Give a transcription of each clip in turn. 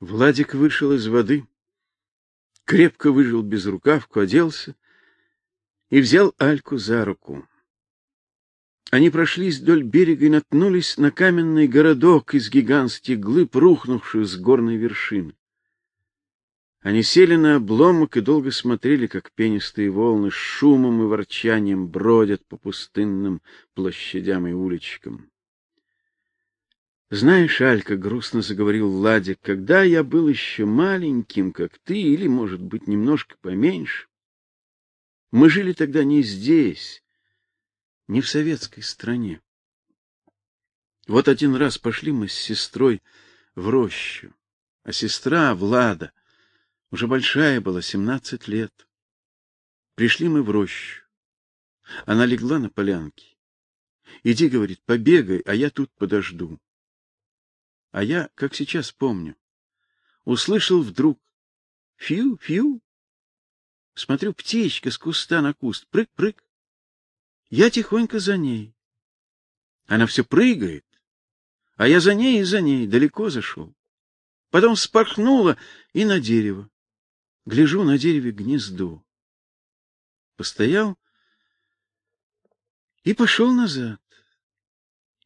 Владик вышел из воды, крепко выжил безрукавку, оделся и взял Альку за руку. Они прошлись вдоль берега и наткнулись на каменный городок из гигантских глыб, рухнувших с горной вершины. Они сели на обломок и долго смотрели, как пенистые волны с шумом и ворчанием бродят по пустынным площадям и уличкам. Знаешь, Алька, грустно заговорил Владик, когда я был еще маленьким, как ты, или, может быть, немножко поменьше, мы жили тогда не здесь, не в советской стране. Вот один раз пошли мы с сестрой в рощу, а сестра Влада уже большая была, семнадцать лет. Пришли мы в рощу. Она легла на полянке. Иди, говорит, побегай, а я тут подожду. А я, как сейчас помню, услышал вдруг фью-фью. Смотрю, птичка с куста на куст, прыг-прыг. Я тихонько за ней. Она все прыгает, а я за ней и за ней далеко зашел. Потом вспорхнула и на дерево. Гляжу на дереве гнездо. Постоял и пошел назад.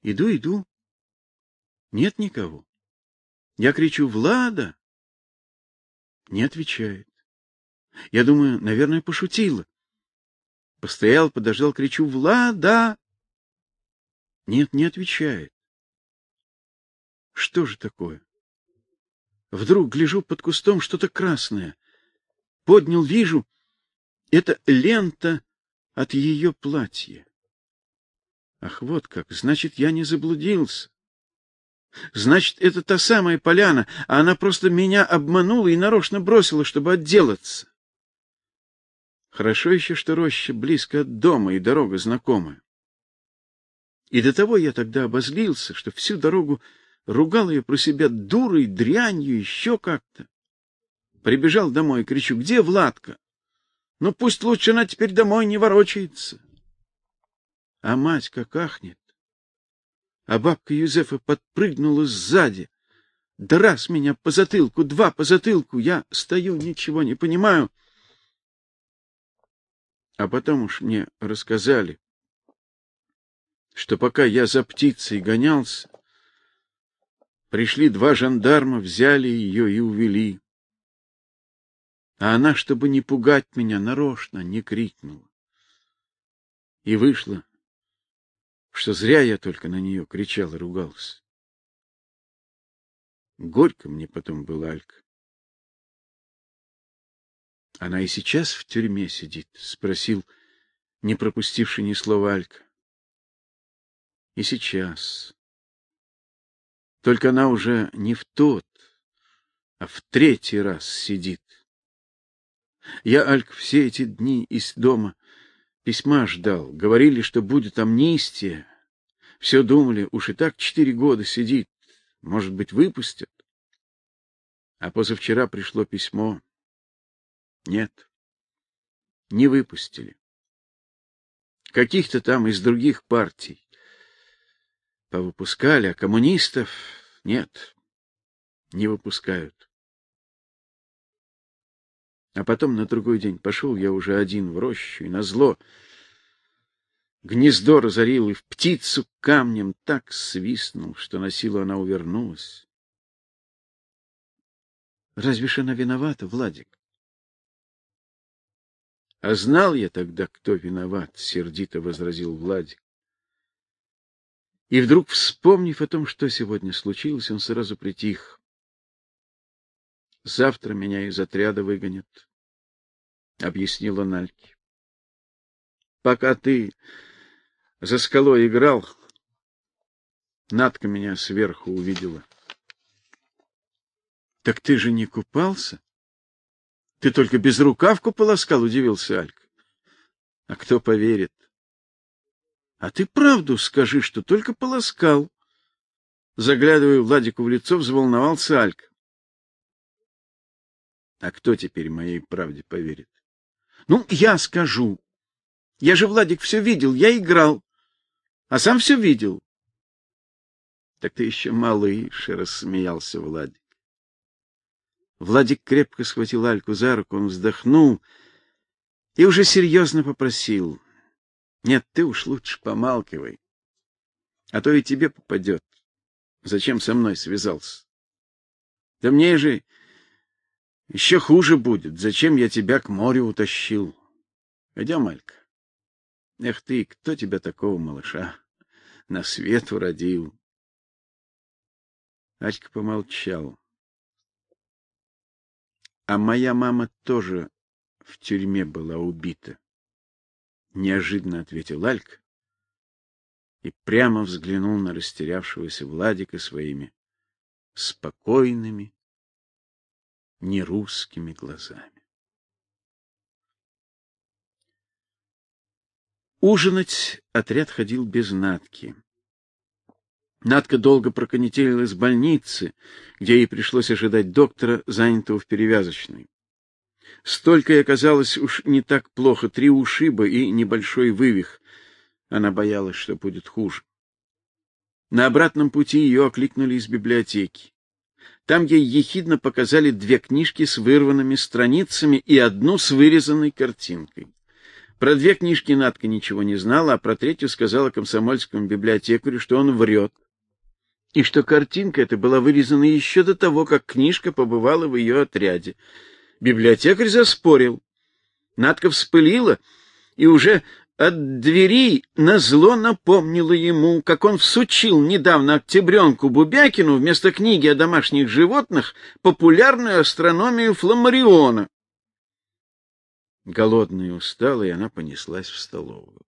Иду, иду. Нет никого. Я кричу: "Влада!" Не отвечает. Я думаю, наверное, пошутила. Постоял, подождал, кричу: "Влада!" Нет, не отвечает. Что же такое? Вдруг гляжу под кустом что-то красное. Поднял, вижу, это лента от ее платья. Ах, вот как, значит, я не заблудился. Значит, это та самая поляна, а она просто меня обманула и нарочно бросила, чтобы отделаться. Хорошо еще, что роща близко от дома и дорога знакомая. И до того я тогда обозлился, что всю дорогу ругал ее про себя дурой, дрянью, еще как-то. Прибежал домой и кричу: "Где Владка? Ну пусть лучше она теперь домой не ворочается". А мать как ахнет. А бабка Юзефа подпрыгнула сзади. Да раз меня по затылку, два по затылку, я стою, ничего не понимаю. А потом уж мне рассказали, что пока я за птицей гонялся, пришли два жандарма, взяли ее и увели. А она, чтобы не пугать меня, нарочно не крикнула. И вышло, что зря я только на нее кричал и ругался. Горько мне потом было, Алька. Она и сейчас в тюрьме сидит, спросил, не пропустивший ни слова Алька. И сейчас. Только она уже не в тот, а в третий раз сидит. Я, Алька, все эти дни из дома письма ждал. Говорили, что будет амнистия. Все думали, уж и так четыре года сидит, может быть, выпустят. А позавчера пришло письмо. Нет, не выпустили. Каких-то там из других партий повыпускали, а коммунистов нет, не выпускают. А потом на другой день пошел я уже один в рощу, и назло гнездо разорил, и в птицу камнем так свистнул, что на силу она увернулась. Разве ж она виновата, Владик? А знал я тогда, кто виноват, сердито возразил Владик. И вдруг, вспомнив о том, что сегодня случилось, он сразу притих. Завтра меня из отряда выгонят, объяснила Нальки. Пока ты за скалой играл, Надка меня сверху увидела. Так ты же не купался? Ты только без рукавку полоскал, удивился Алька. А кто поверит? А ты правду скажи, что только полоскал. Заглядывая Владику в лицо, взволновался Алька. А кто теперь моей правде поверит? Ну, я скажу. Я же, Владик, все видел, я играл. А сам все видел. Так ты еще малыш, рассмеялся Владик. Владик крепко схватил Альку за руку, он вздохнул и уже серьезно попросил: "Нет, ты уж лучше помалкивай, а то и тебе попадет. Зачем со мной связался? Да мне же еще хуже будет. Зачем я тебя к морю утащил? Пойдем, Алька. Эх ты, кто тебя такого малыша на свет уродил?" Алька помолчал. А моя мама тоже в тюрьме была убита. Неожиданно ответил Алька и прямо взглянул на растерявшегося Владика своими спокойными, нерусскими глазами. Ужинать отряд ходил без Натки. Надка долго проконетелила из больницы, где ей пришлось ожидать доктора, занятого в перевязочной. Столько и оказалось уж не так плохо, три ушиба и небольшой вывих. Она боялась, что будет хуже. На обратном пути ее окликнули из библиотеки. Там ей ехидно показали две книжки с вырванными страницами и одну с вырезанной картинкой. Про две книжки Надка ничего не знала, а про третью сказала комсомольскому библиотекарю, что он врет и что картинка эта была вырезана еще до того, как книжка побывала в ее отряде. Библиотекарь заспорил. Надка вспылила и уже от двери назло напомнила ему, как он всучил недавно Октябренку Бубякину вместо книги о домашних животных популярную астрономию Фламариона. Голодная и усталая, она понеслась в столовую.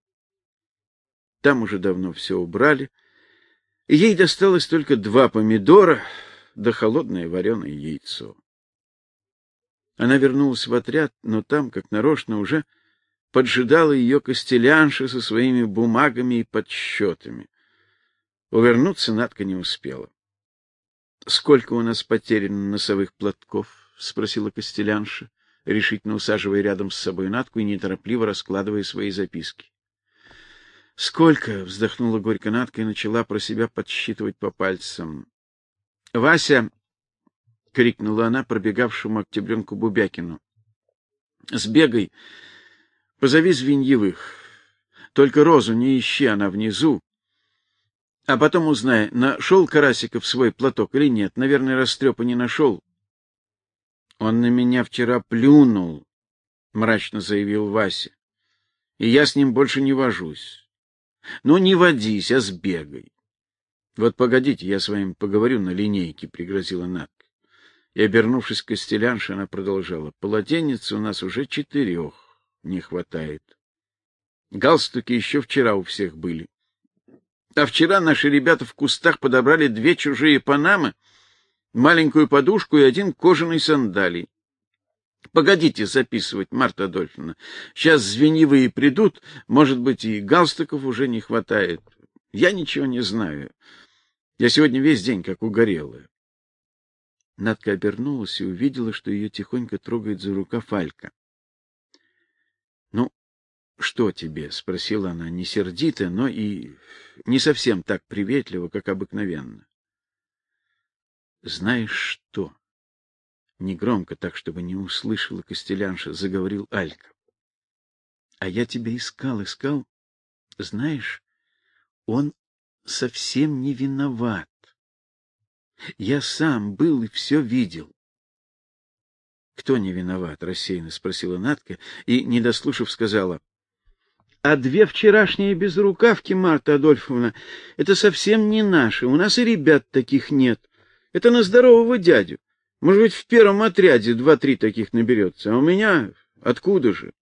Там уже давно все убрали, Ей досталось только два помидора да холодное вареное яйцо. Она вернулась в отряд, но там, как нарочно, уже поджидала ее костелянша со своими бумагами и подсчетами. Увернуться Надка не успела. Сколько у нас потеряно носовых платков? спросила костелянша, решительно усаживая рядом с собой Надку и неторопливо раскладывая свои записки. Сколько, вздохнула горько Надка и начала про себя подсчитывать по пальцам. Вася крикнула она пробегавшему октябренку Бубякину. Сбегай, позови Звеньевых. Только Розу не ищи, она внизу. А потом узнай, нашел Карасиков свой платок или нет. Наверное, растрепа не нашел. Он на меня вчера плюнул, мрачно заявил Вася. И я с ним больше не вожусь. Ну не водись, а сбегай. Вот погодите, я с вами поговорю на линейке, пригрозила Натка. И обернувшись к костелянше, она продолжала: полотенец у нас уже четырех не хватает. Галстуки еще вчера у всех были. А вчера наши ребята в кустах подобрали две чужие панамы, маленькую подушку и один кожаный сандалий. Погодите записывать, Марта Адольфовна. Сейчас звенивые придут, может быть, и галстуков уже не хватает. Я ничего не знаю. Я сегодня весь день как угорелая. Надка обернулась и увидела, что ее тихонько трогает за рукав Алька. Что тебе, спросила она, не сердито, но и не совсем так приветливо, как обыкновенно. Знаешь что? негромко, так чтобы не услышала Костелянша, заговорил Алька. А я тебя искал, искал. Знаешь, он совсем не виноват. Я сам был и все видел. Кто не виноват, рассеянно спросила Натка и, не дослушав, сказала: а две вчерашние безрукавки, Марта Адольфовна, это совсем не наши. У нас и ребят таких нет. Это на здорового дядю. Может быть, в первом отряде два-три таких наберется, а у меня откуда же?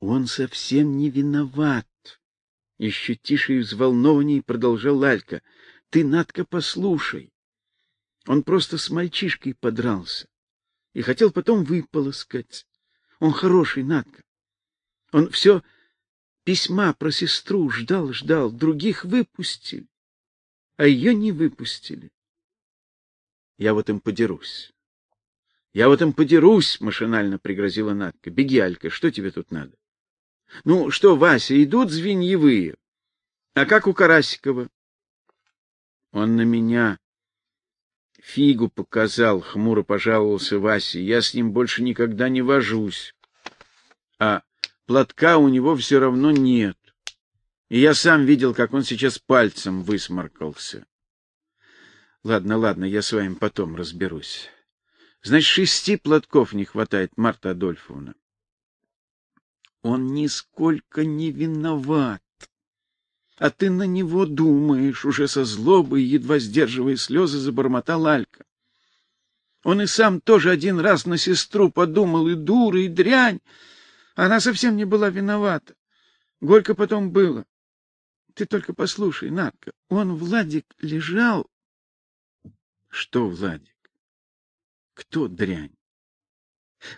Он совсем не виноват. Еще тише и взволнованнее продолжал Лалька. Ты, Надка, послушай. Он просто с мальчишкой подрался и хотел потом выполоскать. Он хороший, Надка. Он все письма про сестру ждал, ждал, других выпустили, а ее не выпустили. Я в этом подерусь. Я в этом подерусь, машинально пригрозила Надка. Беги, Алька, что тебе тут надо? Ну, что, Вася, идут звеньевые. А как у Карасикова? Он на меня фигу показал, хмуро пожаловался Вася. Я с ним больше никогда не вожусь. А платка у него все равно нет. И я сам видел, как он сейчас пальцем высморкался. Ладно, ладно, я с вами потом разберусь. Значит, шести платков не хватает, Марта Адольфовна. Он нисколько не виноват. А ты на него думаешь, уже со злобой, едва сдерживая слезы, забормотал Алька. Он и сам тоже один раз на сестру подумал, и дура, и дрянь. Она совсем не была виновата. Горько потом было. Ты только послушай, Надка, он, Владик, лежал... Что, Владик? Кто дрянь?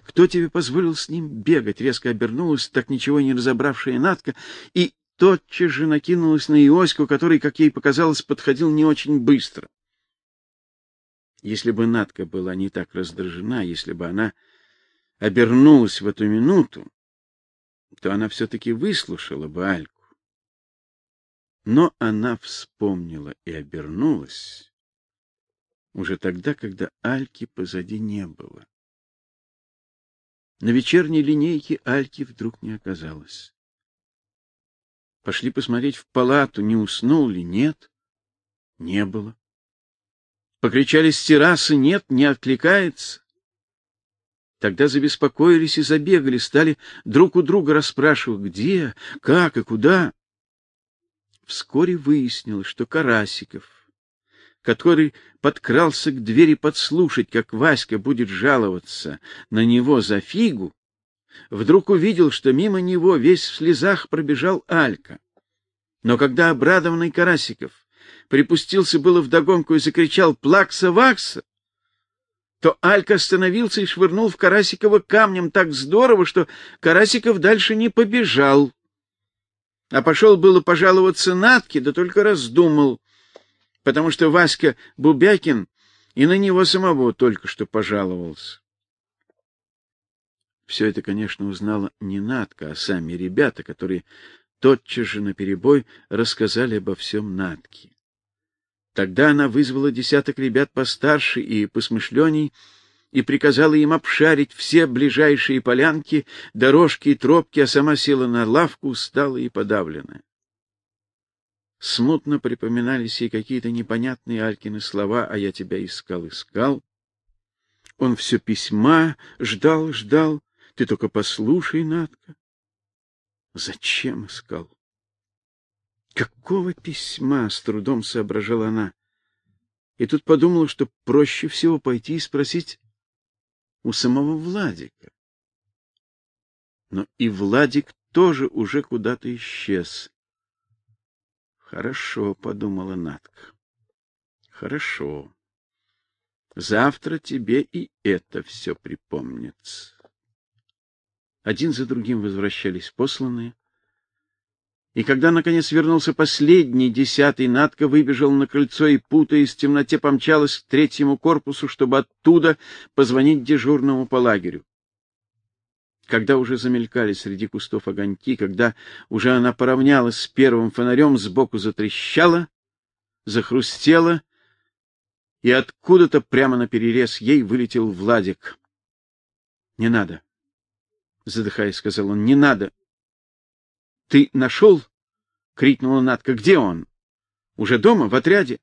Кто тебе позволил с ним бегать? Резко обернулась, так ничего не разобравшая Надка, и тотчас же накинулась на Иоську, который, как ей показалось, подходил не очень быстро. Если бы Надка была не так раздражена, если бы она обернулась в эту минуту, то она все-таки выслушала бы Альку. Но она вспомнила и обернулась уже тогда, когда Альки позади не было. На вечерней линейке Альки вдруг не оказалось. Пошли посмотреть в палату, не уснул ли, нет. Не было. Покричали с террасы, нет, не откликается. Тогда забеспокоились и забегали, стали друг у друга расспрашивать, где, как и куда. Вскоре выяснилось, что Карасиков который подкрался к двери подслушать, как Васька будет жаловаться на него за фигу, вдруг увидел, что мимо него весь в слезах пробежал Алька. Но когда обрадованный Карасиков припустился было вдогонку и закричал «Плакса-вакса!», то Алька остановился и швырнул в Карасикова камнем так здорово, что Карасиков дальше не побежал. А пошел было пожаловаться Натке, да только раздумал — потому что Васька Бубякин и на него самого только что пожаловался. Все это, конечно, узнала не Надка, а сами ребята, которые тотчас же наперебой рассказали обо всем Натке. Тогда она вызвала десяток ребят постарше и посмышленней и приказала им обшарить все ближайшие полянки, дорожки и тропки, а сама села на лавку, усталая и подавленная. Смутно припоминались ей какие-то непонятные Алькины слова, а я тебя искал, искал. Он все письма ждал, ждал. Ты только послушай, Надка. Зачем искал? Какого письма, с трудом соображала она. И тут подумала, что проще всего пойти и спросить у самого Владика. Но и Владик тоже уже куда-то исчез. Хорошо, подумала Натка. Хорошо. Завтра тебе и это все припомнится. Один за другим возвращались посланные. И когда наконец вернулся последний, десятый, Натка выбежал на крыльцо и путаясь в темноте помчалась к третьему корпусу, чтобы оттуда позвонить дежурному по лагерю когда уже замелькали среди кустов огоньки, когда уже она поравнялась с первым фонарем, сбоку затрещала, захрустела, и откуда-то прямо на перерез ей вылетел Владик. — Не надо, — задыхаясь, сказал он, — не надо. — Ты нашел? — крикнула Надка. — Где он? — Уже дома, в отряде?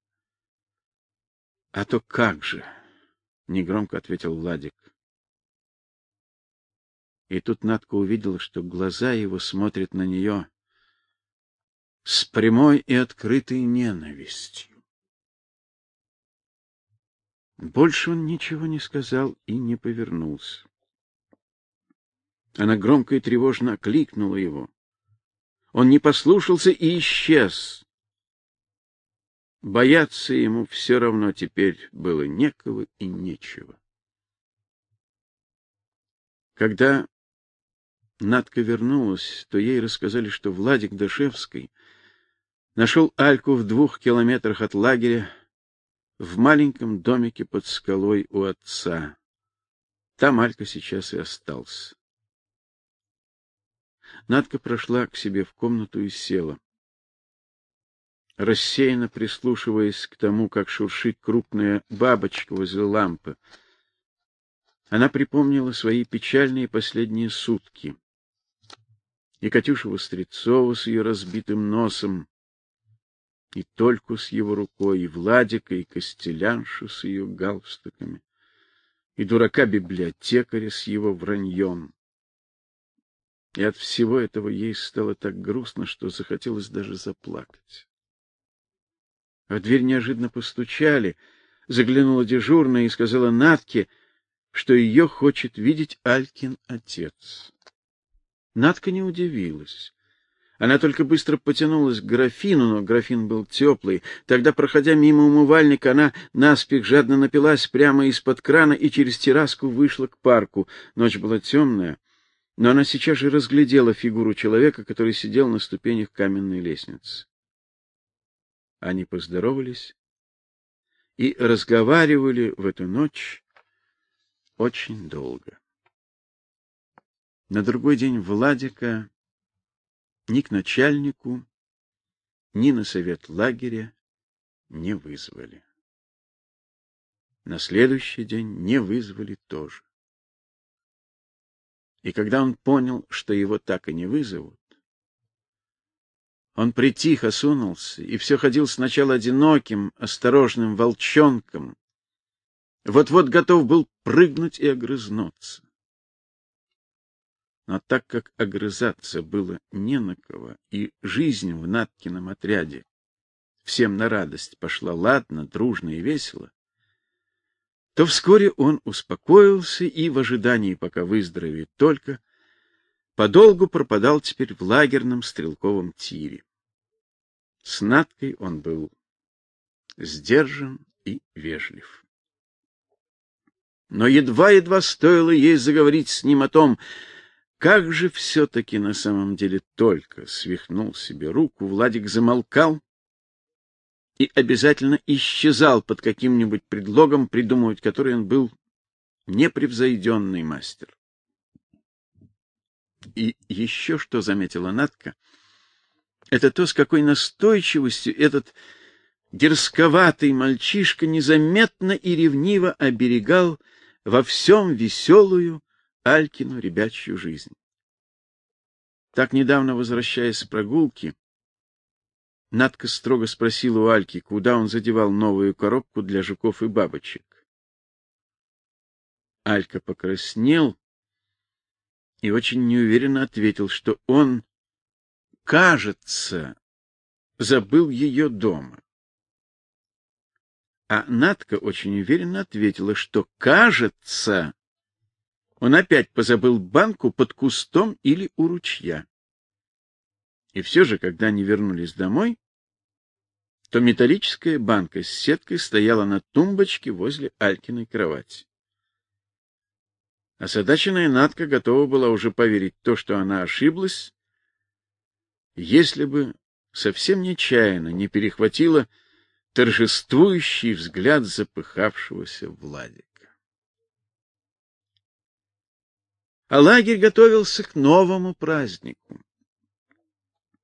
— А то как же, — негромко ответил Владик. И тут Надка увидела, что глаза его смотрят на нее с прямой и открытой ненавистью. Больше он ничего не сказал и не повернулся. Она громко и тревожно окликнула его. Он не послушался и исчез. Бояться ему все равно теперь было некого и нечего. Когда Надка вернулась, то ей рассказали, что Владик Дашевский нашел Альку в двух километрах от лагеря в маленьком домике под скалой у отца. Там Алька сейчас и остался. Надка прошла к себе в комнату и села. рассеянно прислушиваясь к тому, как шуршит крупная бабочка возле лампы. Она припомнила свои печальные последние сутки. И Катюшу Вострецову с ее разбитым носом, и Тольку с его рукой, и Владика, и Костеляншу с ее галстуками, и дурака-библиотекаря с его враньем. И от всего этого ей стало так грустно, что захотелось даже заплакать. В дверь неожиданно постучали. Заглянула дежурная и сказала Натке, что ее хочет видеть Алькин отец. Натка не удивилась. Она только быстро потянулась к графину, но графин был теплый. Тогда, проходя мимо умывальника, она наспех жадно напилась прямо из-под крана и через терраску вышла к парку. Ночь была темная, но она сейчас же разглядела фигуру человека, который сидел на ступенях каменной лестницы. Они поздоровались и разговаривали в эту ночь очень долго. На другой день Владика ни к начальнику, ни на совет лагеря не вызвали. На следующий день не вызвали тоже. И когда он понял, что его так и не вызовут, он притих, осунулся и все ходил сначала одиноким, осторожным волчонком. Вот-вот готов был прыгнуть и огрызнуться. Но так как огрызаться было не на кого, и жизнь в Наткином отряде всем на радость пошла ладно, дружно и весело, то вскоре он успокоился и в ожидании, пока выздоровеет только, подолгу пропадал теперь в лагерном стрелковом тире. С Наткой он был сдержан и вежлив. Но едва-едва стоило ей заговорить с ним о том, как же все-таки на самом деле только свихнул себе руку, Владик замолкал и обязательно исчезал под каким-нибудь предлогом, придумывать который он был непревзойденный мастер. И еще что заметила Натка, это то, с какой настойчивостью этот дерзковатый мальчишка незаметно и ревниво оберегал во всем веселую Алькину ребячью жизнь. Так недавно возвращаясь с прогулки, Надка строго спросила у Альки, куда он задевал новую коробку для жуков и бабочек. Алька покраснел и очень неуверенно ответил, что он, кажется, забыл ее дома. А Надка очень уверенно ответила, что, кажется, он опять позабыл банку под кустом или у ручья. И все же, когда они вернулись домой, то металлическая банка с сеткой стояла на тумбочке возле Алькиной кровати. Озадаченная Надка готова была уже поверить в то, что она ошиблась, если бы совсем нечаянно не перехватила торжествующий взгляд запыхавшегося Владика. А лагерь готовился к новому празднику.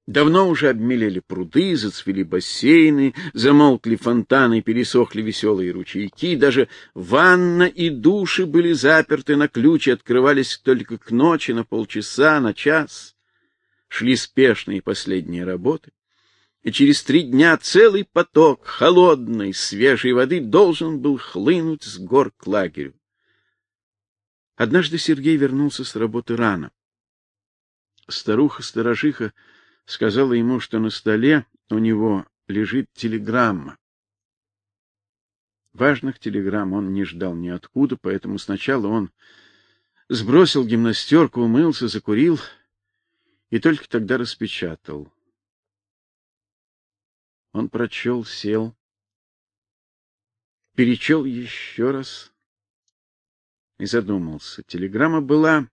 Давно уже обмелели пруды, зацвели бассейны, замолкли фонтаны, пересохли веселые ручейки, даже ванна и души были заперты на ключ и открывались только к ночи на полчаса, на час. Шли спешные последние работы, и через три дня целый поток холодной, свежей воды должен был хлынуть с гор к лагерю. Однажды Сергей вернулся с работы рано. Старуха-сторожиха сказала ему, что на столе у него лежит телеграмма. Важных телеграмм он не ждал ниоткуда, поэтому сначала он сбросил гимнастерку, умылся, закурил и только тогда распечатал. Он прочел, сел, перечел еще раз и задумался. Телеграмма была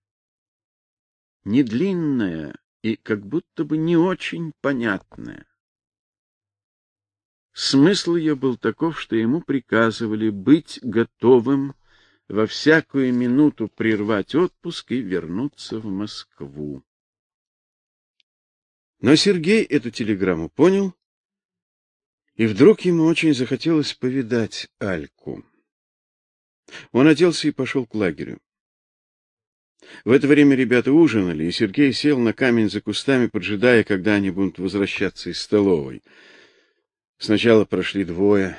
не длинная, и как будто бы не очень понятная. Смысл ее был таков, что ему приказывали быть готовым во всякую минуту прервать отпуск и вернуться в Москву. Но Сергей эту телеграмму понял И вдруг ему очень захотелось повидать Альку. Он оделся и пошел к лагерю. В это время ребята ужинали, и Сергей сел на камень за кустами, поджидая, когда они будут возвращаться из столовой. Сначала прошли двое,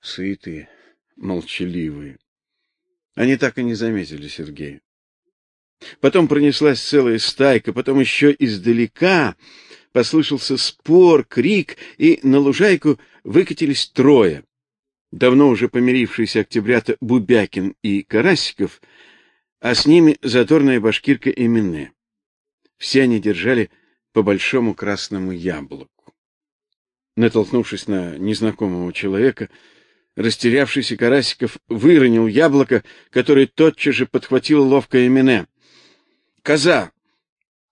сытые, молчаливые. Они так и не заметили Сергея. Потом пронеслась целая стайка, потом еще издалека послышался спор, крик, и на лужайку выкатились трое. Давно уже помирившиеся октябрята Бубякин и Карасиков, а с ними заторная башкирка Эмине. Все они держали по большому красному яблоку. Натолкнувшись на незнакомого человека, растерявшийся Карасиков выронил яблоко, которое тотчас же подхватила ловкая Эмине. Коза!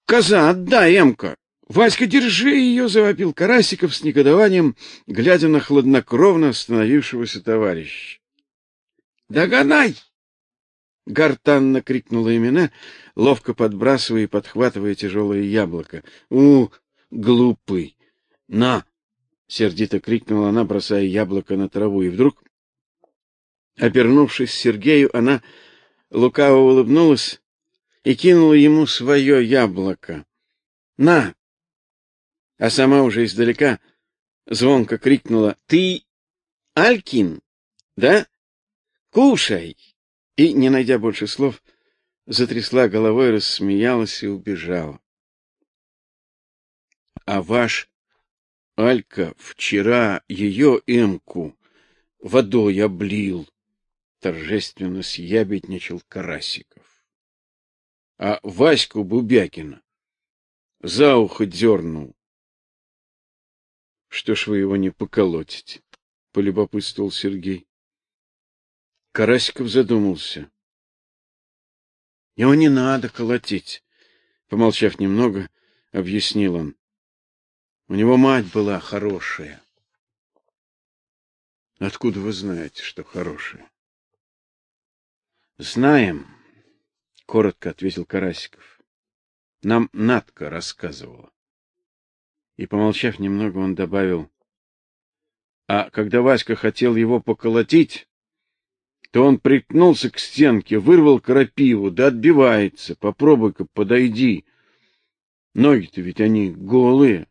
Коза, отдай, Эмка! Васька, держи ее, завопил Карасиков с негодованием, глядя на хладнокровно остановившегося товарища. Догонай! Гортанно крикнула имена, ловко подбрасывая и подхватывая тяжелое яблоко. У, глупый! На! сердито крикнула она, бросая яблоко на траву, и вдруг, обернувшись Сергею, она лукаво улыбнулась и кинула ему свое яблоко. На! А сама уже издалека звонко крикнула: "Ты Алькин, да? Кушай!" И, не найдя больше слов, затрясла головой, рассмеялась и убежала. А ваш Алька вчера ее эмку водой облил, торжественно съябедничал Карасиков а Ваську Бубякина за ухо дернул. Что ж вы его не поколотите? полюбопытствовал Сергей. Карасиков задумался. Его не надо колотить, помолчав немного, объяснил он. У него мать была хорошая. Откуда вы знаете, что хорошая? Знаем, коротко ответил Карасиков. Нам Натка рассказывала. И помолчав немного, он добавил: А когда Васька хотел его поколотить, то он приткнулся к стенке, вырвал крапиву, да отбивается. Попробуй-ка подойди. Ноги-то ведь они голые.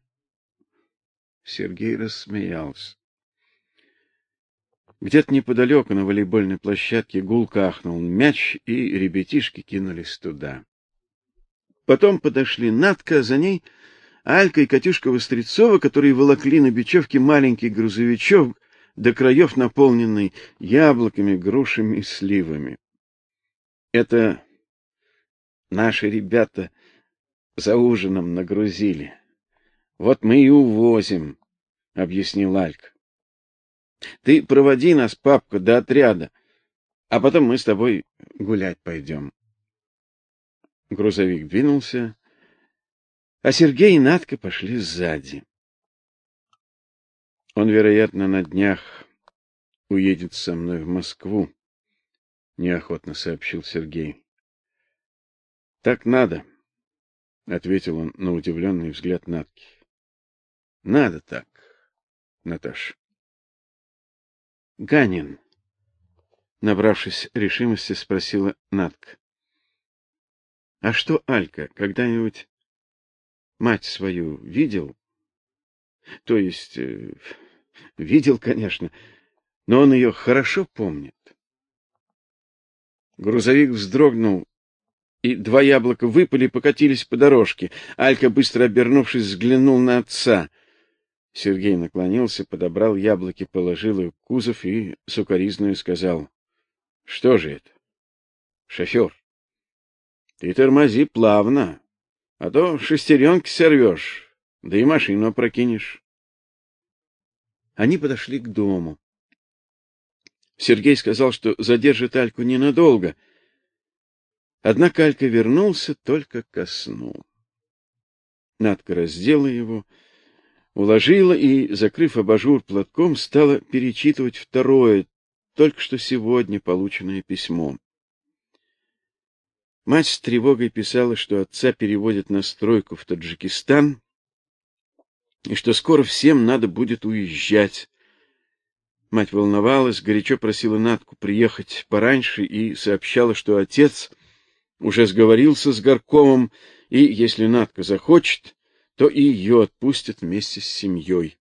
Сергей рассмеялся. Где-то неподалеку на волейбольной площадке гулко ахнул мяч, и ребятишки кинулись туда. Потом подошли Натка, за ней Алька и Катюшка Вострецова, которые волокли на бечевке маленький грузовичок, до краев наполненный яблоками, грушами и сливами. Это наши ребята за ужином нагрузили. Вот мы и увозим, объяснил Алька. Ты проводи нас, папка, до отряда, а потом мы с тобой гулять пойдем. Грузовик двинулся, а Сергей и Надка пошли сзади. Он, вероятно, на днях уедет со мной в Москву, неохотно сообщил Сергей. Так надо, ответил он на удивленный взгляд Надки. Надо так, Наташ. Ганин, набравшись решимости, спросила Натка. А что Алька когда-нибудь мать свою видел? То есть э, видел, конечно, но он ее хорошо помнит. Грузовик вздрогнул, и два яблока выпали и покатились по дорожке. Алька, быстро обернувшись, взглянул на отца — Сергей наклонился, подобрал яблоки, положил их в кузов и сукоризную сказал: "Что же это? Шофер, ты тормози плавно, а то шестеренки сорвешь, да и машину опрокинешь". Они подошли к дому. Сергей сказал, что задержит Альку ненадолго. Однако Алька вернулся только ко сну. Надка раздела его, уложила и, закрыв абажур платком, стала перечитывать второе, только что сегодня полученное письмо. Мать с тревогой писала, что отца переводят на стройку в Таджикистан, и что скоро всем надо будет уезжать. Мать волновалась, горячо просила Натку приехать пораньше и сообщала, что отец уже сговорился с горкомом, и если Натка захочет, то и ее отпустят вместе с семьей.